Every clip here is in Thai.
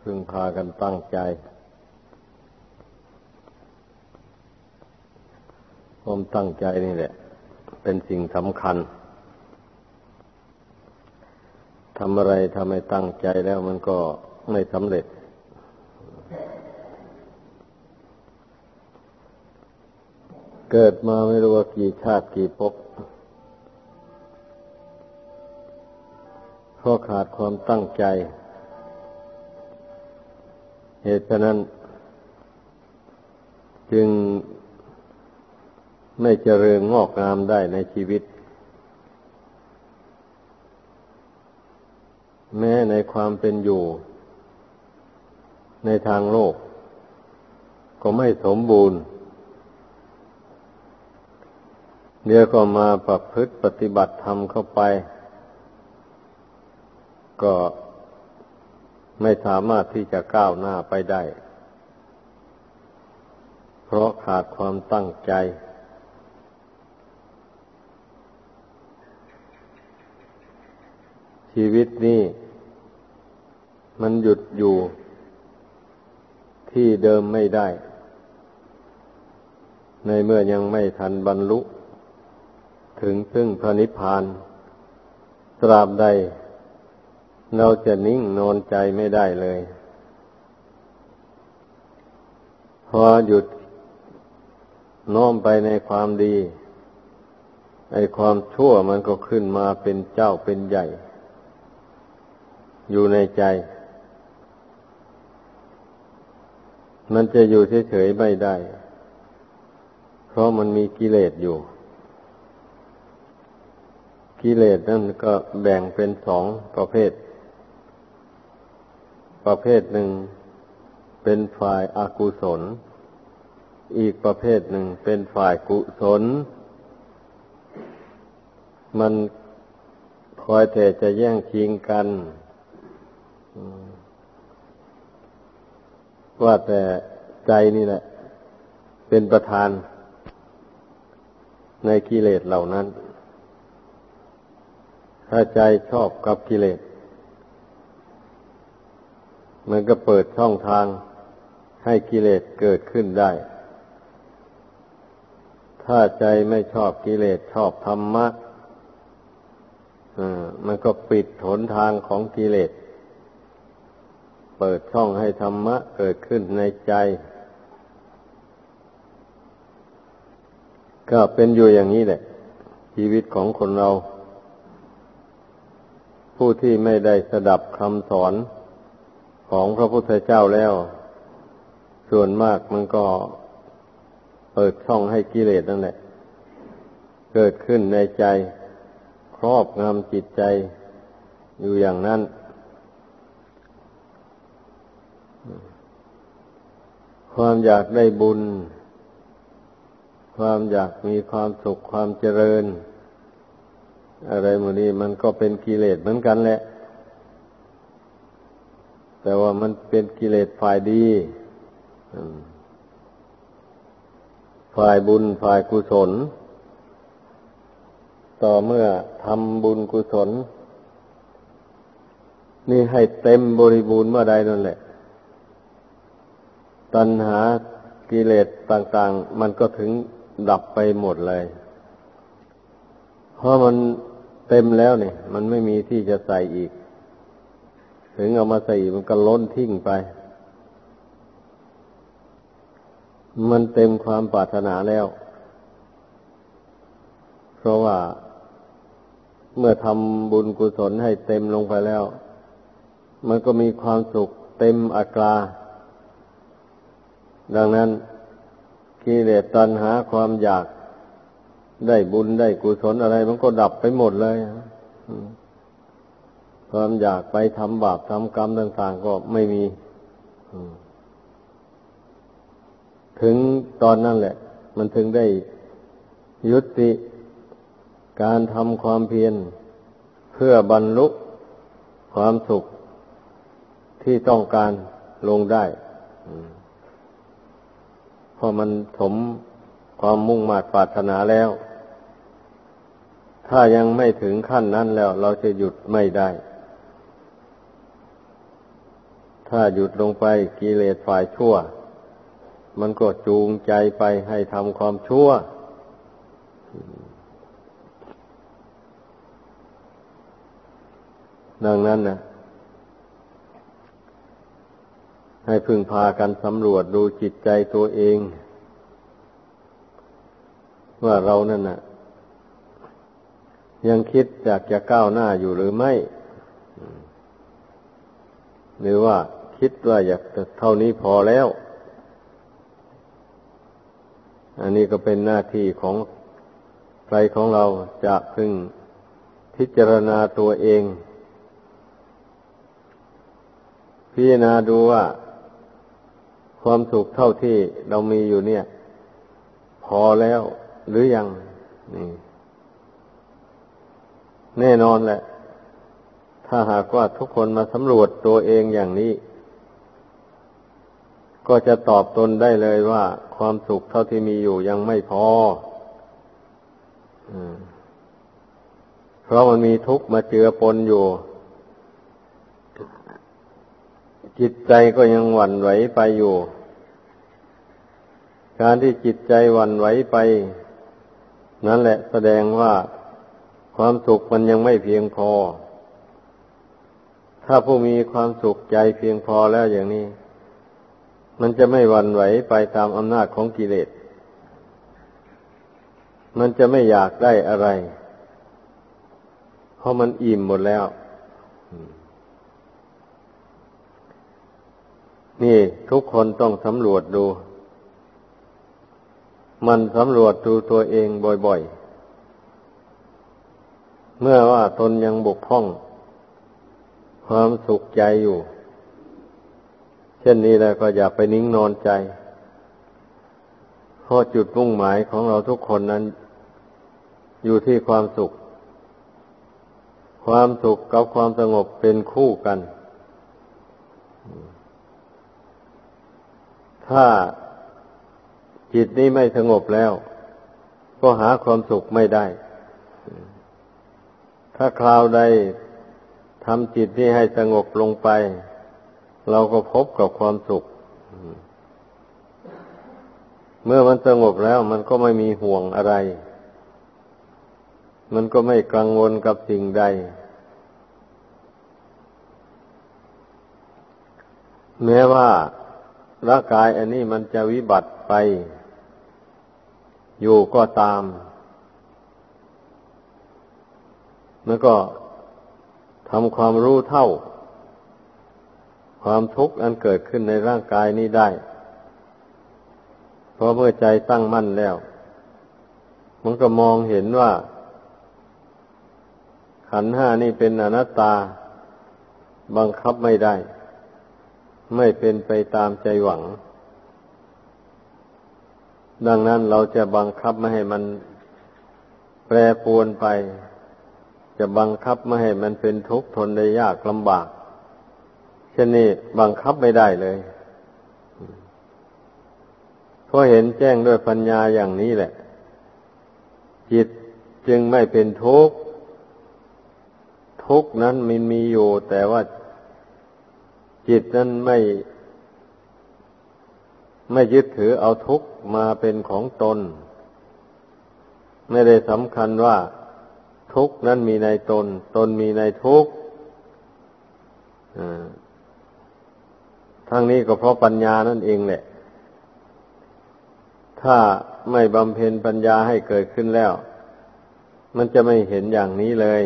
พึงพากันตั้งใจความตั้งใจนี่แหละ เป็นสิ่งสำคัญทำอะไรทำให้ตั้งใจแล้วมันก็ไม่สำเร็จ เกิดมาไม่รู้ว่ากี่ชาติกี่ภพเพราะขาดความตั้งใจ เหตุฉะนั้น จึงไม่เจริญงอกงามได้ในชีวิต แม้ในความเป็นอยู่ ในทางโลก ก็ไม่สมบูรณ์ เดี๋ยวก็มาประพฤติปฏิบัติธรรมเข้าไป ก็ ไม่สามารถที่จะก้าวหน้าไปได้ เพราะขาดความตั้งใจ ชีวิตนี้มันหยุดอยู่ที่เดิมไม่ได้ ในเมื่อยังไม่ทันบรรลุ ถึงซึ่งพระนิพพาน ตราบใด เราจะนิ่งนอนใจไม่ได้เลย พอหยุดน้อมไปในความดี ไอความชั่วมันก็ขึ้นมาเป็นเจ้าเป็นใหญ่ อยู่ในใจ มันจะอยู่เฉยๆไม่ได้ เพราะมันมีกิเลสอยู่ กิเลสนั่นก็แบ่งเป็นสองประเภท ประเภทหนึ่งเป็นฝ่ายอากุศล อีกประเภทหนึ่งเป็นฝ่ายกุศล มันคอยแต่จะแย่งชิงกัน ว่าแต่ใจนี่แหละ เป็นประธาน ในกิเลสเหล่านั้น ถ้าใจชอบกับกิเลส มันก็เปิดช่องทางให้กิเลสเกิดขึ้นได้ ถ้าใจไม่ชอบกิเลสชอบธรรมะมันก็ปิดหนทางของกิเลส เปิดช่องให้ธรรมะเกิดขึ้นในใจ ก็เป็นอยู่อย่างนี้แหละ ชีวิตของคนเรา ผู้ที่ไม่ได้สดับคำสอน ของพระพุทธเจ้าแล้ว ส่วนมากมันก็เปิดช่องให้กิเลสนั่นแหละ เกิดขึ้นในใจ ครอบงำจิตใจอยู่อย่างนั้น ความอยากได้บุญ ความอยากมีความสุขความเจริญ อะไรหมดนี้มันก็เป็นกิเลสเหมือนกันแหละ แต่ว่ามันเป็นกิเลสฝ่ายดีฝ่ายบุญฝ่ายกุศล ต่อเมื่อทำบุญกุศล นี่ให้เต็มบริบูรณ์เมื่อใดนั่นแหละ ตัณหากิเลสต่าง ๆ มันก็ถึงดับไปหมดเลย เพราะมันเต็มแล้วเนี่ย มันไม่มีที่จะใส่อีก ถึงเอามาใส่มันก็ล้นทิ้งไป มันเต็มความปรารถนาแล้ว เพราะว่าเมื่อทำบุญกุศลให้เต็มลงไปแล้ว มันก็มีความสุขเต็มอัตรา ดังนั้นกิเลสตัณหาความอยากได้บุญได้กุศลอะไร มันก็ดับไปหมดเลย ความอยากไปทำบาปทำกรรมต่าง ๆ ก็ไม่มี ถึงตอนนั้นแหละ มันถึงได้ยุติการทำความเพียรเพื่อบรรลุความสุขที่ต้องการลงได้พอมันสมความมุ่งมา่ปรารถนาแล้ว ถ้ายังไม่ถึงขั้นนั้นแล้ว เราจะหยุดไม่ได้ ถ้าหยุดลงไปกิเลสฝ่ายชั่ว มันก็จูงใจไปให้ทำความชั่ว ดังนั้นนะให้พึงพากันสำรวจดูจิตใจตัวเอง ว่าเรานั่นนะยังคิดอยากจะก้าวหน้าอยู่หรือไม่ หรือว่า คิดว่าอยากจะเท่านี้พอแล้ว อันนี้ก็เป็นหน้าที่ของใครของเราจะพึงพิจารณาตัวเอง พิจารณาดูว่า ความสุขเท่าที่เรามีอยู่เนี่ย พอแล้วหรือยังนี่แน่นอนแหละ ถ้าหากว่าทุกคนมาสำรวจตัวเองอย่างนี้ ก็จะตอบตนได้เลยว่า ความสุขเท่าที่มีอยู่ยังไม่พอเพราะมันมีทุกข์มาเจือปนอยู่ จิตใจก็ยังหวั่นไหวไปอยู่ การที่จิตใจหวั่นไหวไป นั่นแหละแสดงว่าความสุขมันยังไม่เพียงพอ ถ้าผู้มีความสุขใจเพียงพอแล้วอย่างนี้ มันจะไม่วันไหวไปตามอำนาจของกิเลส มันจะไม่อยากได้อะไร เพราะมันอิ่มหมดแล้ว นี่ทุกคนต้องสำรวจดู มันสำรวจดูตัวเองบ่อยๆ เมื่อว่าตนยังบกพร่อง ความสุขใจอยู่ เช่นนี้แล้วก็อย่าไปนิ่งนอนใจเพราะจุดมุ่งหมายของเราทุกคนนั้น อยู่ที่ความสุข ความสุขกับความสงบเป็นคู่กัน ถ้าจิตนี้ไม่สงบแล้ว ก็หาความสุขไม่ได้ ถ้าคราวใดทำจิตนี้ให้สงบลงไป เราก็พบกับความสุข เมื่อมันสงบแล้วมันก็ไม่มีห่วงอะไร มันก็ไม่กังวลกับสิ่งใด แม้ว่าร่างกายอันนี้มันจะวิบัติไป อยู่ก็ตามแล้วก็ทำความรู้เท่า ความทุกข์อันเกิดขึ้นในร่างกายนี้ได้ เพราะเมื่อใจตั้งมั่นแล้ว มันก็มองเห็นว่า ขันห้านี่เป็นอนัตตา บังคับไม่ได้ ไม่เป็นไปตามใจหวัง ดังนั้นเราจะบังคับไม่ให้มันแปรปวนไป จะบังคับไม่ให้มันเป็นทุกข์ทนได้ยากลำบาก เช่นนี้บังคับไม่ได้เลยเพราะเห็นแจ้งด้วยปัญญาอย่างนี้แหละ จิตจึงไม่เป็นทุกข์ทุกข์นั้นมันมีอยู่ แต่ว่าจิตนั้นไม่ ไม่ยึดถือเอาทุกข์มาเป็นของตน ไม่ได้สำคัญว่าทุกข์นั้นมีในตน ตนมีในทุกข์ ทั้งนี้ก็เพราะปัญญานั่นเองแหละ ถ้าไม่บำเพ็ญปัญญาให้เกิดขึ้นแล้ว มันจะไม่เห็นอย่างนี้เลย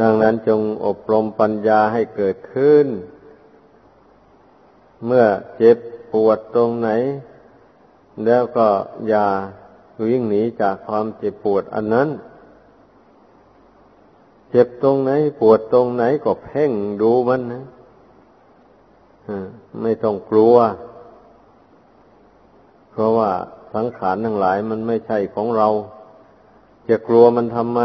ดังนั้นจงอบรมปัญญาให้เกิดขึ้น เมื่อเจ็บปวดตรงไหน แล้วก็อย่าวิ่งหนีจากความเจ็บปวดอันนั้น จ็บตรงไหน ปวดตรงไหนก็เพ่งดูมันนะไม่ต้องกลัว เพราะว่าสังขารทั้งหลายมันไม่ใช่ของเรา จะกลัวมันทำไม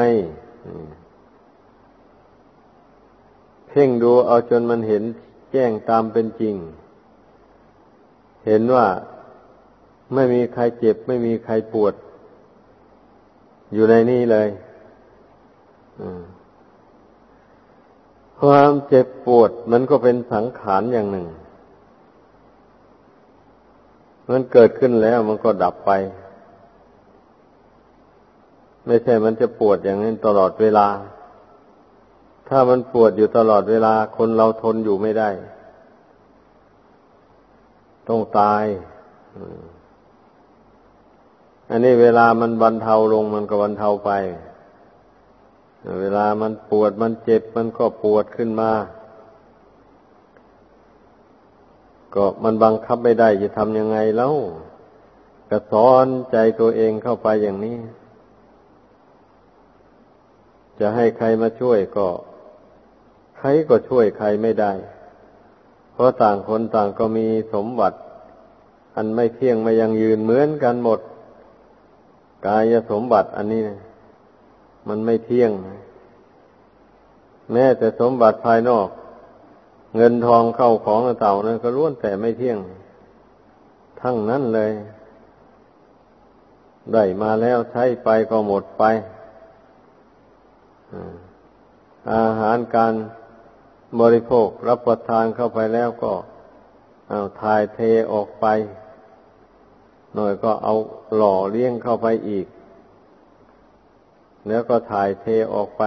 เพ่งดูเอาจนมันเห็นแจ้งตามเป็นจริง เห็นว่าไม่มีใครเจ็บ ไม่มีใครปวด อยู่ในนี้เลย ความเจ็บปวดมันก็เป็นสังขารอย่างหนึ่ง มันเกิดขึ้นแล้วมันก็ดับไป ไม่ใช่มันจะปวดอย่างนี้ตลอดเวลา ถ้ามันปวดอยู่ตลอดเวลา คนเราทนอยู่ไม่ได้ ต้องตาย อันนี้เวลามันบรรเทาลงมันก็บรรเทาไป เวลามันปวดมันเจ็บมันก็ปวดขึ้นมา ก็มันบังคับไม่ได้จะทำยังไงแล้วก็สอนใจตัวเองเข้าไปอย่างนี้ จะให้ใครมาช่วยก็ ใครก็ช่วยใครไม่ได้ เพราะต่างคนต่างก็มีสมบัติ อันไม่เที่ยงไม่ยังยืนเหมือนกันหมด กายสมบัติอันนี้นะ มันไม่เที่ยง แม้แต่สมบัติภายนอก เงินทองเข้าของเต่านั้นก็ล้วนแต่ไม่เที่ยง ทั้งนั้นเลย ได้มาแล้วใช้ไปก็หมดไป อาหารการบริโภครับประทานเข้าไปแล้วก็เอาถ่ายเทออกไป หน่อยก็เอาหล่อเลี้ยงเข้าไปอีก แล้วก็ถ่ายเทออกไป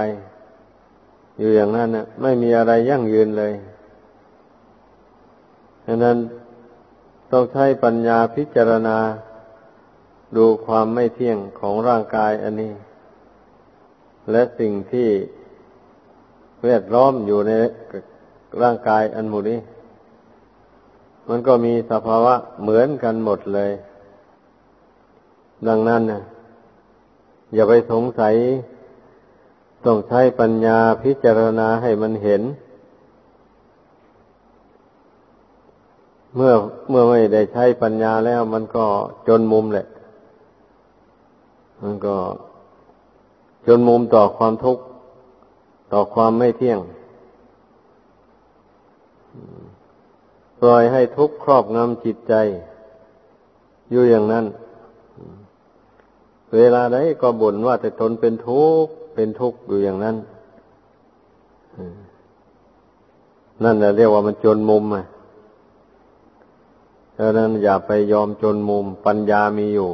อยู่อย่างนั้นนะไม่มีอะไรยั่งยืนเลยดังนั้นต้องใช้ปัญญาพิจารณา ดูความไม่เที่ยงของร่างกายอันนี้ และสิ่งที่แวดล้อมอยู่ในร่างกายอันหมู่นี้ มันก็มีสภาวะเหมือนกันหมดเลย ดังนั้นนะ อย่าไปสงสัย ต้องใช้ปัญญาพิจารณาให้มันเห็น เมื่อเมื่อไม่ได้ใช้ปัญญาแล้วมันก็จนมุมแหละ มันก็จนมุมต่อความทุกข์ ต่อความไม่เที่ยง ปล่อยให้ทุกข์ครอบงำจิตใจ อยู่อย่างนั้น เวลาใดก็บ่นว่าแต่ตนเป็นทุกข์เป็นทุกข์อยู่อย่างนั้นนั่นแหละเรียกว่ามันจนมุมอะดังนั้นอย่าไปยอมจนมุม ปัญญามีอยู่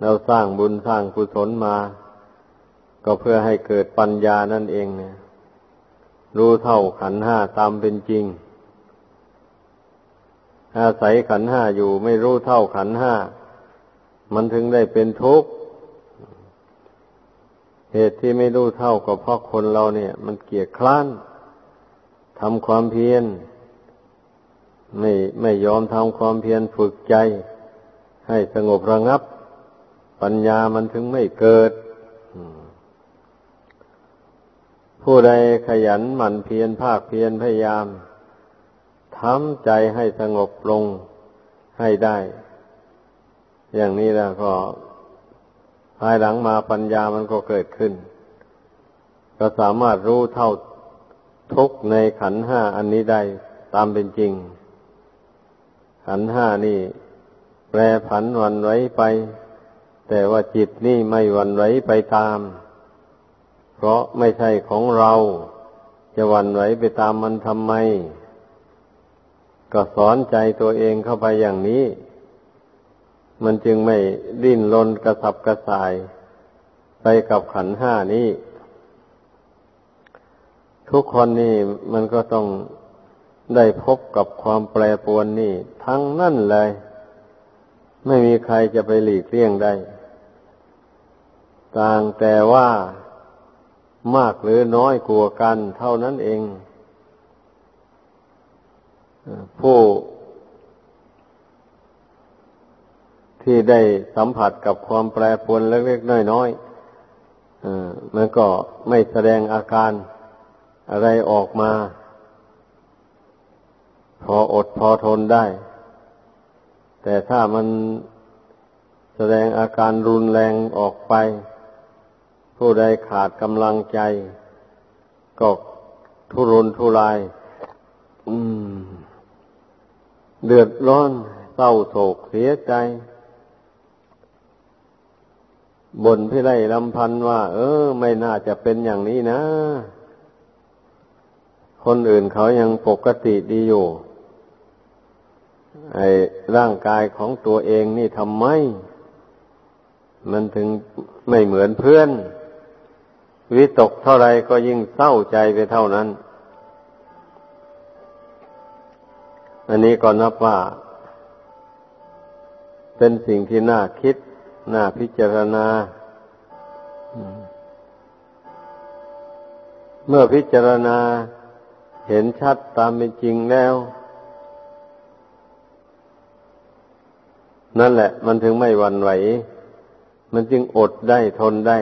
เราสร้างบุญสร้างกุศลมา ก็เพื่อให้เกิดปัญญานั่นเองเนี่ยรู้เท่าขันห้าตามเป็นจริง อาศัยขันห้าอยู่ไม่รู้เท่าขันห้า มันถึงได้เป็นทุกข์ เหตุที่ไม่รู้เท่าก็เพราะคนเราเนี่ย มันเกียจคร้านทำความเพียรไม่ไม่ยอมทำความเพียรฝึกใจ ให้สงบระงับ ปัญญามันถึงไม่เกิด ผู้ใดขยันหมั่นเพียรภาคเพียรพยายามทำใจให้สงบลงให้ได้ อย่างนี้แล้วก็ภายหลังมาปัญญามันก็เกิดขึ้น ก็สามารถรู้เท่าทุกในขันห้าอันนี้ได้ตามเป็นจริง ขันห้านี่ แปรผันวันไว้ไป แต่ว่าจิตนี่ไม่วันไว้ไปตาม เพราะไม่ใช่ของเรา จะวันไว้ไปตามมันทำไม ก็สอนใจตัวเองเข้าไปอย่างนี้ มันจึงไม่ดิ้นรนกระสับกระส่าย ไปกับขันห้านี้ ทุกคนนี่มันก็ต้องได้พบกับความแปรปรวนนี่ ทั้งนั่นเลย ไม่มีใครจะไปหลีกเลี่ยงได้ ต่างแต่ว่ามากหรือน้อยกลัวกันเท่านั้นเอง ผู้ ที่ได้สัมผัสกับความแปรปรวนเล็กๆน้อยๆมันก็ไม่แสดงอาการอะไรออกมา พออดพอทนได้ แต่ถ้ามันแสดงอาการรุนแรงออกไป ผู้ใดขาดกำลังใจ ก็ทุรนทุราย เดือดร้อนเศร้าโศกเสียใจ บนพี่ไล่ลำพันว่า เออ ไม่น่าจะเป็นอย่างนี้นะ คนอื่นเขายังปกติดีอยู่ ไอ้ร่างกายของตัวเองนี่ทำไม มันถึงไม่เหมือนเพื่อน วิตกเท่าไรก็ยิ่งเศร้าใจไปเท่านั้น อันนี้ก็นับว่า เป็นสิ่งที่น่าคิด น่าพิจารณา เมื่อพิจารณาเห็นชัดตามเป็นจริงแล้ว นั่นแหละ มันถึงไม่หวั่นไหว มันจึงอดได้ทนได้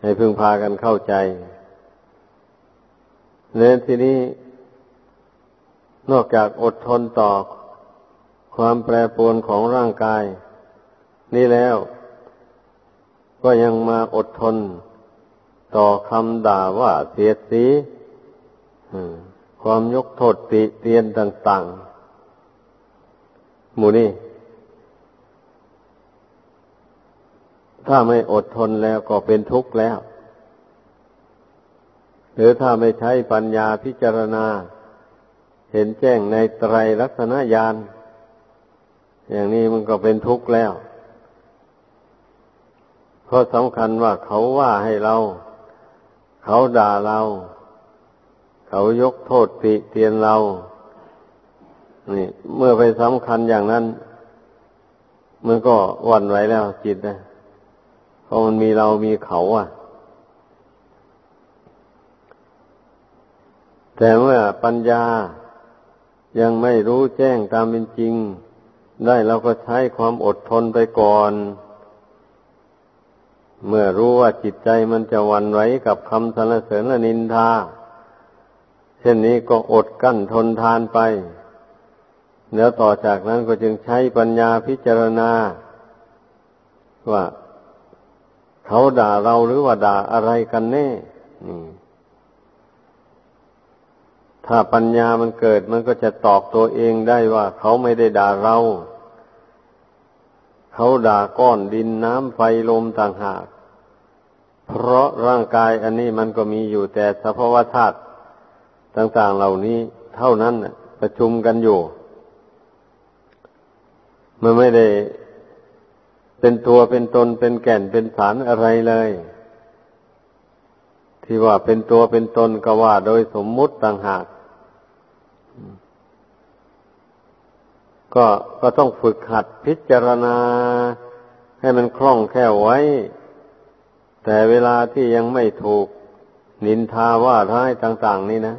ให้พึงพากันเข้าใจเน้นทีนี้นอกจากอดทนต่อ ความแปรปรวนของร่างกาย นี่แล้ว ก็ยังมาอดทน ต่อคำด่าว่าเสียดสีความยกโทษติเตียนต่าง ๆ หมู่นี่ถ้าไม่อดทนแล้วก็เป็นทุกข์แล้ว หรือถ้าไม่ใช้ปัญญาพิจารณา เห็นแจ้งในไตรลักษณญาณ อย่างนี้มันก็เป็นทุกข์แล้ว เพราะสำคัญว่าเขาว่าให้เรา เขาด่าเรา เขายกโทษติเตียนเรา นี่ เมื่อไปสำคัญอย่างนั้น มันก็หวั่นไหวแล้วจิตนะเพราะมันมีเรามีเขาอะ แต่เมื่อปัญญายังไม่รู้แจ้งตามเป็นจริง ได้เราก็ใช้ความอดทนไปก่อน เมื่อรู้ว่าจิตใจมันจะวันไหวกับคำสรรเสริญและนินทา เช่นนี้ก็อดกั้นทนทานไป แล้วต่อจากนั้นก็จึงใช้ปัญญาพิจารณา ว่าเขาด่าเราหรือว่าด่าอะไรกันแน่ นี่ ถ้าปัญญามันเกิดมันก็จะตอบตัวเองได้ว่า เขาไม่ได้ด่าเรา เขาด่าก้อนดินน้ำไฟลมต่างหาก เพราะร่างกายอันนี้มันก็มีอยู่แต่สภาวธาตุต่าง ๆเหล่านี้เท่านั้นประชุมกันอยู่ มันไม่ได้เป็นตัวเป็นตนเป็นแก่นเป็นสารอะไรเลย ที่ว่าเป็นตัวเป็นตนก็ว่าโดยสมมุติต่างหาก ก็ก็ต้องฝึกหัดพิจารณาให้มันคล่องแคล่วไว้ แต่เวลาที่ยังไม่ถูกนินทาว่าร้ายต่าง ๆ นี่นะ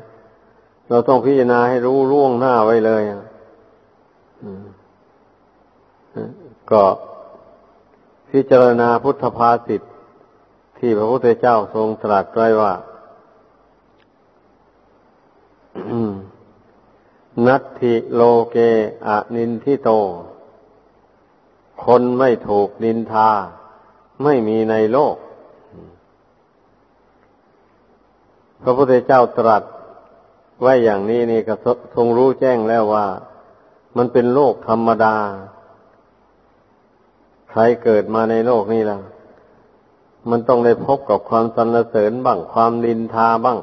เราต้องพิจารณาให้รู้ล่วงหน้าไว้เลยก็พิจารณาพุทธภาษิตที่พระพุทธเจ้าทรงตรัสไว้ว่า นัตถิโลเกอะนินทิโต คนไม่ถูกนินทา ไม่มีในโลก พระพุทธเจ้าตรัสไว้อย่างนี้นี่ก็ทรงรู้แจ้งแล้วว่า มันเป็นโลกธรรมดา ใครเกิดมาในโลกนี้ล่ะ มันต้องได้พบกับความสรรเสริญบ้างความลินทาบ้าง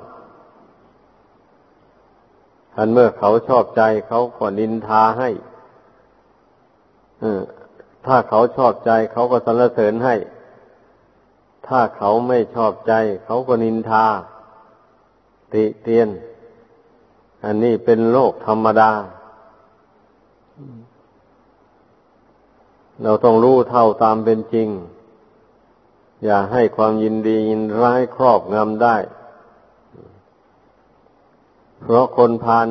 อันเมื่อเขาชอบใจเขาก็นินทาให้ถ้าเขาชอบใจเขาก็สรรเสริญให้ ถ้าเขาไม่ชอบใจ เขาก็นินทา ติเตียน อันนี้เป็นโลกธรรมดา เราต้องรู้เท่าตามเป็นจริง อย่าให้ความยินดียินร้ายครอบงำได้ เพราะคนพาน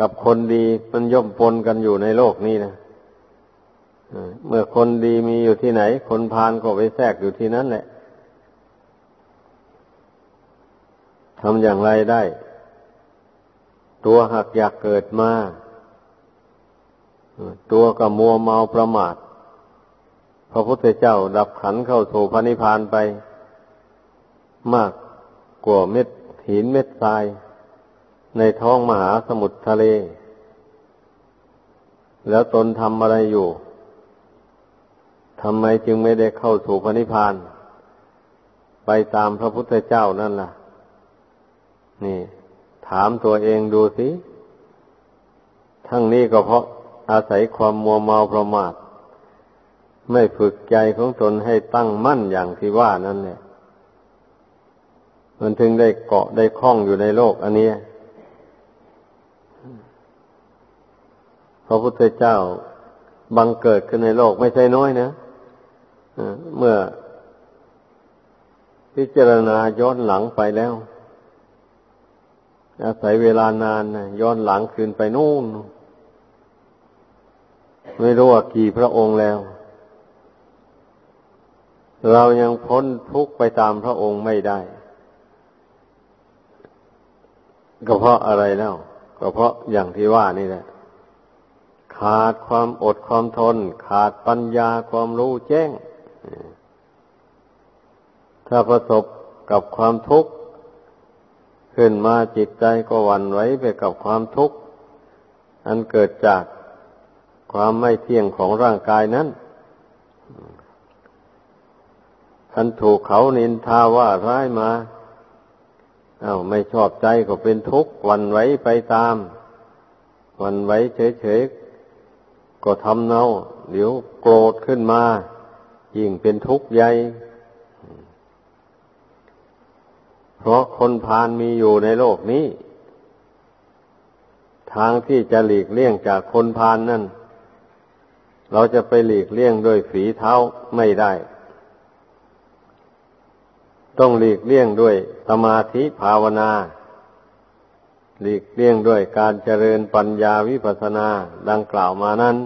กับคนดีมันย่อมปนกันอยู่ในโลกนี้นะเมื่อคนดีมีอยู่ที่ไหน คนพานก็ไปแทรกอยู่ที่นั้นแหละทำอย่างไรได้ ตัวหักอยากเกิดมาตัวก็มัวเมาประมาท พระพุทธเจ้าดับขันเข้าสู่พระนิพพานไป มากกว่าเม็ดหินเม็ดทราย ในท้องมหาสมุทรทะเล แล้วตนทำอะไรอยู่ทำไมจึงไม่ได้เข้าสู่พระนิพพาน ไปตามพระพุทธเจ้านั่นล่ะ นี่ ถามตัวเองดูสิ ทั้งนี้ก็เพราะอาศัยความมัวเมาประมาท ไม่ฝึกใจของตนให้ตั้งมั่นอย่างที่ว่านั่นแหละมันถึงได้เกาะได้คล้องอยู่ในโลกอันนี้ ระพุทธเจ้าบังเกิดขึ้นในโลกไม่ใช่น้อยนะเมื่อพิจารณาย้อนหลังไปแล้ว อาศัยเวลานานนะย้อนหลังคืนไปนู่น ไม่รู้ว่ากี่พระองค์แล้ว เรายังพ้นทุกข์ไปตามพระองค์ไม่ได้ ก็เพราะอะไรแล้วก็เพราะอย่างที่ว่านี่แหละ ขาดความอดความทน ขาดปัญญาความรู้แจ้ง ถ้าประสบกับความทุกข์ขึ้นมาจิตใจก็หวั่นไหวไปกับความทุกข์ อันเกิดจากความไม่เที่ยงของร่างกายนั้นอันถูกเขานินทาว่าร้ายมาอา้าไม่ชอบใจก็เป็นทุกข์วันไหวไปตาม วันไหวเฉยๆ ก็ทำเนาเดี๋ยวโกรธขึ้นมา ยิ่งเป็นทุกข์ใหญ่ เพราะคนพาลมีอยู่ในโลกนี้ ทางที่จะหลีกเลี่ยงจากคนพาลนนั่น เราจะไปหลีกเลี่ยงด้วยฝีเท้าไม่ได้ ต้องหลีกเลี่ยงด้วยสมาธิภาวนา หลีกเลี่ยงด้วยการเจริญปัญญาวิปัสสนาดังกล่าวมานั้น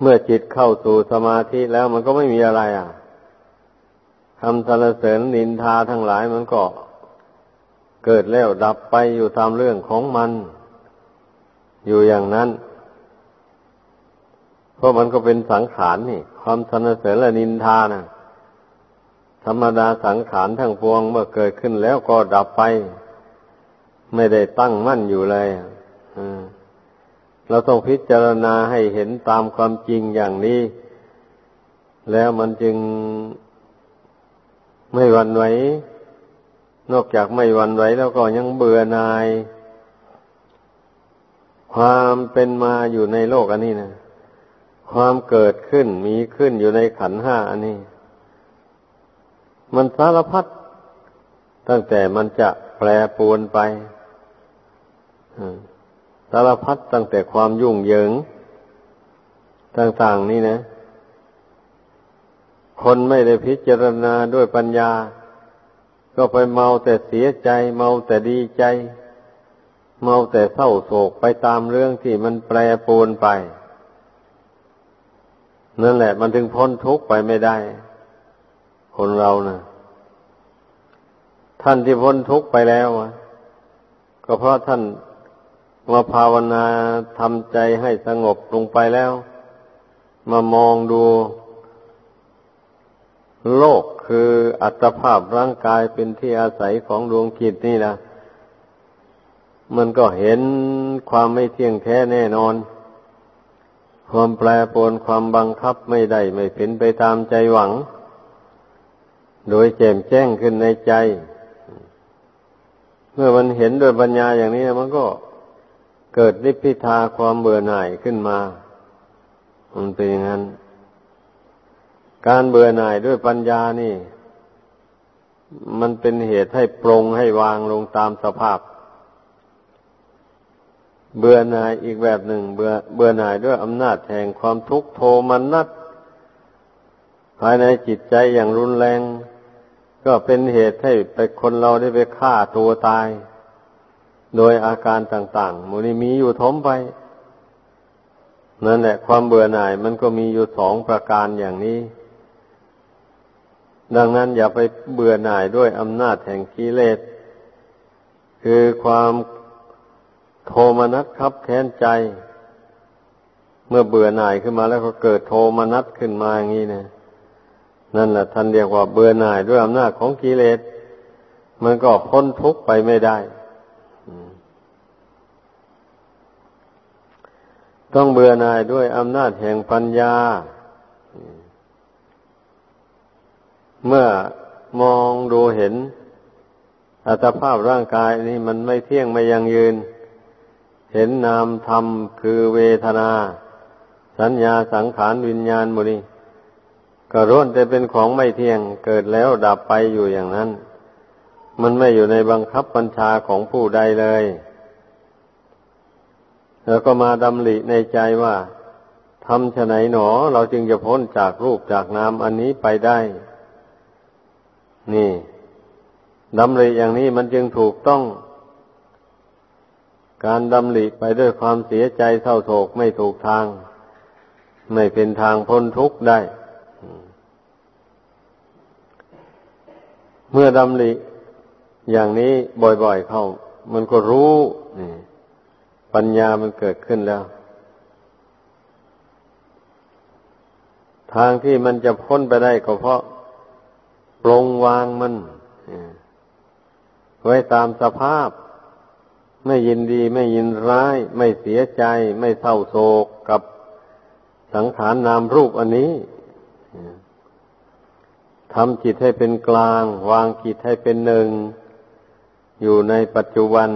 เมื่อจิตเข้าสู่สมาธิแล้วมันก็ไม่มีอะไรอะคำสรรเสริญนินทาทั้งหลายมันก็เกิดแล้วดับไปอยู่ตามเรื่องของมัน อยู่อย่างนั้น เพราะมันก็เป็นสังขารนี่ ความสรรเสริญและนินทานะ ธรรมดาสังขารทั้งปวงเมื่อเกิดขึ้นแล้วก็ดับไป ไม่ได้ตั้งมั่นอยู่เลยเราต้องพิจารณาให้เห็นตามความจริงอย่างนี้ แล้วมันจึงไม่วันไหวนอกจากไม่วันไหวแล้วก็ยังเบื่อหน่าย ความเป็นมาอยู่ในโลกอันนี้นะความเกิดขึ้นมีขึ้นอยู่ในขันห้าอันนี้ มันสารพัดตั้งแต่มันจะแปรปวนไปสารพัดตั้งแต่ความยุ่งเหยิง ต่างๆนี่นะ คนไม่ได้พิจารณาด้วยปัญญา ก็ไปเมาแต่เสียใจ เมาแต่ดีใจ เมาแต่เศร้าโศกไปตามเรื่องที่มันแปรปรวนไป นั่นแหละ มันถึงพ้นทุกข์ไปไม่ได้ คนเรานะ่ะ ท่านที่พ้นทุกข์ไปแล้วก็เพราะท่านมาภาวนาทำใจให้สงบลงไปแล้ว มามองดู โลกคืออัตภาพร่างกายเป็นที่อาศัยของดวงจิตนี่นะมันก็เห็นความไม่เที่ยงแท้แน่นอน ความแปรปรวนความบังคับไม่ได้ไม่เป็นไปตามใจหวัง โดยแจ่มแจ้งขึ้นในใจ เมื่อมันเห็นโดยปัญญาอย่างนี้มันก็เกิดนิพพิทาความเบื่อหน่ายขึ้นมา มันเป็นอย่างนั้น การเบื่อหน่ายด้วยปัญญานี่ มันเป็นเหตุให้ปรงให้วางลงตามสภาพ เบื่อหน่ายอีกแบบหนึ่ง เบื่อเบื่อหน่ายด้วยอำนาจแห่งความทุกข์โทมันนัดภายในจิตใจอย่างรุนแรง ก็เป็นเหตุให้ไปคนเราได้ไปฆ่าตัวตาย โดยอาการต่างๆมูนี้มีอยู่ทมไป นั่นแหละ ความเบื่อหน่ายมันก็มีอยู่สองประการอย่างนี้ ดังนั้นอย่าไปเบื่อหน่ายด้วยอำนาจแห่งกิเลส คือความโทมนัสครับแค้นใจ เมื่อเบื่อหน่ายขึ้นมาแล้วก็เกิดโทมนัสขึ้นมาอย่างนี้นะ นั่นแหละท่านเรียกว่าเบื่อหน่ายด้วยอำนาจของกิเลส มันก็พ้นทุกข์ไปไม่ได้ ต้องเบื่อหน่ายด้วยอำนาจแห่งปัญญา เมื่อมองดูเห็น อัตภาพร่างกายนี่มันไม่เที่ยงไม่ยังยืน เห็นนามธรรมคือเวทนา สัญญาสังขารวิญญาณมุนี ก็ร่วนแต่เป็นของไม่เที่ยงเกิดแล้วดับไปอยู่อย่างนั้น มันไม่อยู่ในบังคับบัญชาของผู้ใดเลย แล้วก็มาดำริในใจว่าทำฉไหนหนอ เราจึงจะพ้นจากรูปจากนามอันนี้ไปได้ นี่ดำริอย่างนี้มันจึงถูกต้อง การดำริไปด้วยความเสียใจเศร้าโศกไม่ถูกทาง ไม่เป็นทางพ้นทุกข์ได้ เมื่อดำริอย่างนี้บ่อยๆเข้า มันก็รู้นี่ปัญญามันเกิดขึ้นแล้ว ทางที่มันจะพ้นไปได้ก็เพราะปรงวางมันไว้ตามสภาพ ไม่ยินดีไม่ยินร้าย ไม่เสียใจ ไม่เศร้าโศกกับสังขารนนามรูปอันนี้ ทำจิตให้เป็นกลาง วางจิตให้เป็นหนึ่ง อยู่ในปัจจุบัน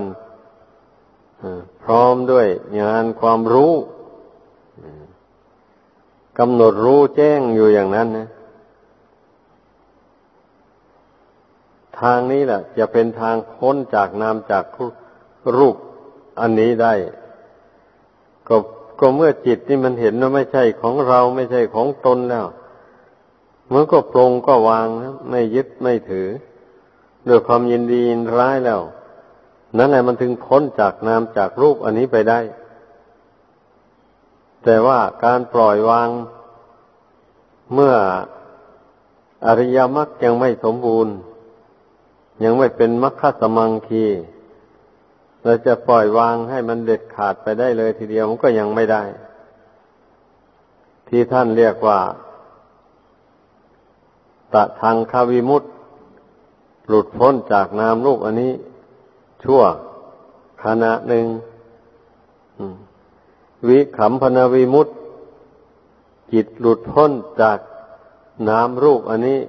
พร้อมด้วยงานความรู้กำหนดรู้แจ้งอยู่อย่างนั้นนะทางนี้แหละจะเป็นทางพ้นจากนามจากรูปอันนี้ได้ ก็ก็เมื่อจิตนี่มันเห็นว่าไม่ใช่ของเราไม่ใช่ของตนแล้ว มันก็ปรงก็วางนะไม่ยึดไม่ถือด้วยความยินดียินร้ายแล้ว นั่นแหละมันถึงพ้นจากนามจากรูปอันนี้ไปได้ แต่ว่าการปล่อยวางเมื่ออริยมรรคยังไม่สมบูรณ์ ยังไม่เป็นมรรคสมังคีเราจะปล่อยวางให้มันเด็ดขาดไปได้เลยทีเดียวมันก็ยังไม่ได้ ที่ท่านเรียกว่า ตะทางคาวิมุตหลุดพ้นจากนามรูปอันนี้ ชั่วขณะหนึ่งวิขำพนาวิมุตจิตหลุดพ้นจากนามรูปอันนี้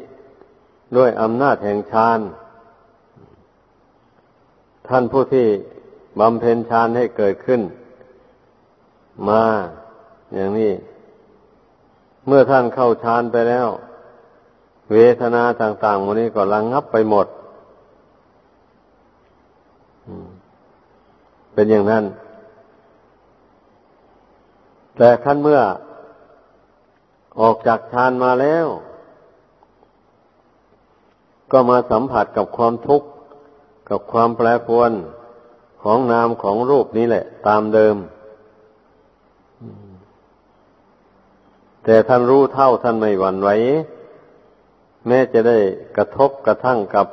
ด้วยอำนาจแห่งฌานท่านผู้ที่บำเพ็ญฌานให้เกิดขึ้น มาอย่างนี้ เมื่อท่านเข้าฌานไปแล้ว เวทนาต่างๆวันนี้ก็ระงงับไปหมดเป็นอย่างนั้น แต่ขั้นเมื่อออกจากฌานมาแล้ว ก็มาสัมผัสกับความทุกข์ กับความแปรปรวนของนามของรูปนี้แหละ ตามเดิม แต่ท่านรู้เท่าท่านไม่หวั่นไหว แม้จะได้กระทบกระทั่งกับ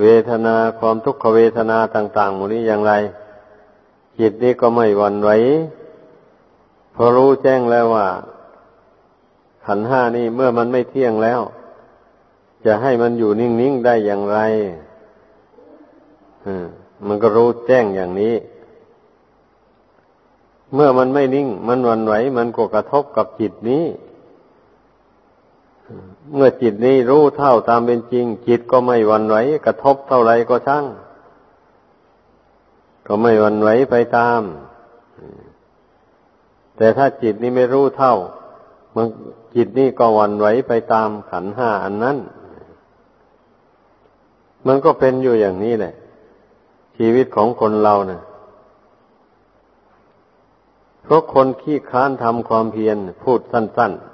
เวทนาความทุกขเวทนาต่างๆหมดนี้อย่างไร จิตนี้ก็ไม่หวั่นไหวพอรู้แจ้งแล้วว่า ขันห้านี่เมื่อมันไม่เที่ยงแล้ว จะให้มันอยู่นิ่งๆได้อย่างไรมันก็รู้แจ้งอย่างนี้ เมื่อมันไม่นิ่ง มันหวั่นไหว มันก็กระทบกับจิตนี้ เมื่อจิตนี้รู้เท่าตามเป็นจริง จิตก็ไม่วันไหว กระทบเท่าไรก็ช่าง ก็ไม่วันไหวไปตาม แต่ถ้าจิตนี้ไม่รู้เท่ามันจิตนี้ก็วันไหวไปตามขันห้าอันนั้น มันก็เป็นอยู่อย่างนี้แหละ ชีวิตของคนเราเนะ่ะเพราะคนขี้ค้านทำความเพียรพูดสั้น ๆ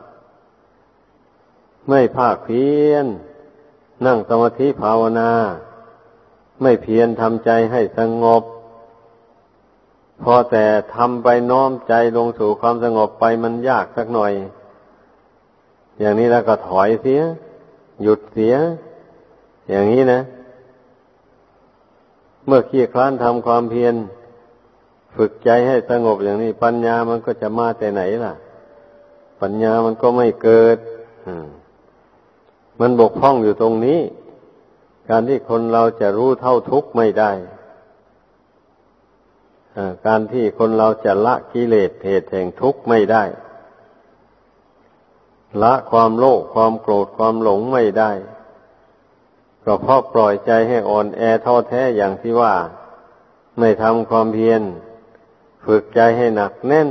ไม่ภาคเพียรนั่งสมาธิภาวนา ไม่เพียรทำใจให้สงบ พอแต่ทำไปน้อมใจลงสู่ความสงบไปมันยากสักหน่อย อย่างนี้แล้วก็ถอยเสีย หยุดเสีย อย่างนี้นะ เมื่อขี้คลานทำความเพียรฝึกใจให้สงบอย่างนี้ปัญญามันก็จะมาแต่ไหนล่ะ ปัญญามันก็ไม่เกิด อืม มันบกพร่องอยู่ตรงนี้ การที่คนเราจะรู้เท่าทุกข์ไม่ได้การที่คนเราจะละกิเลสเหตุแห่งทุกข์ไม่ได้ ละความโลภความโกรธความหลงไม่ได้ก็เพราะปล่อยใจให้อ่อนแอท้อแท้อย่างที่ว่า ไม่ทำความเพียรฝึกใจให้หนักแน่น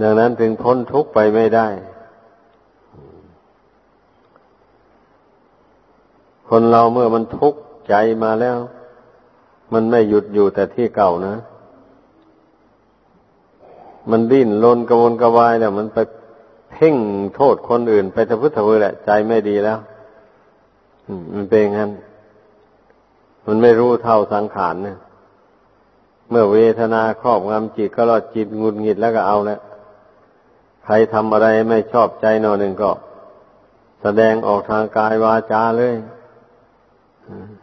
ดังนั้นถึงพ้นทุกข์ไปไม่ได้ คนเราเมื่อมันทุกข์ใจมาแล้ว มันไม่หยุดอยู่แต่ที่เก่านะ มันดิ้นรนกระวนกระวายแล้วมันไปเพ่งโทษคนอื่น ไปทะพุทธเวแหละ ใจไม่ดีแล้วมันเป็นงั้น มันไม่รู้เท่าสังขารเนี่ยเมื่อเวทนาครอบงำจิตก็รอดจิตงุดหงิดแล้วก็เอาแล้วใครทำอะไรไม่ชอบใจหน่อหนึ่งก็ แสดงออกทางกายวาจาเลย Mm-hmm.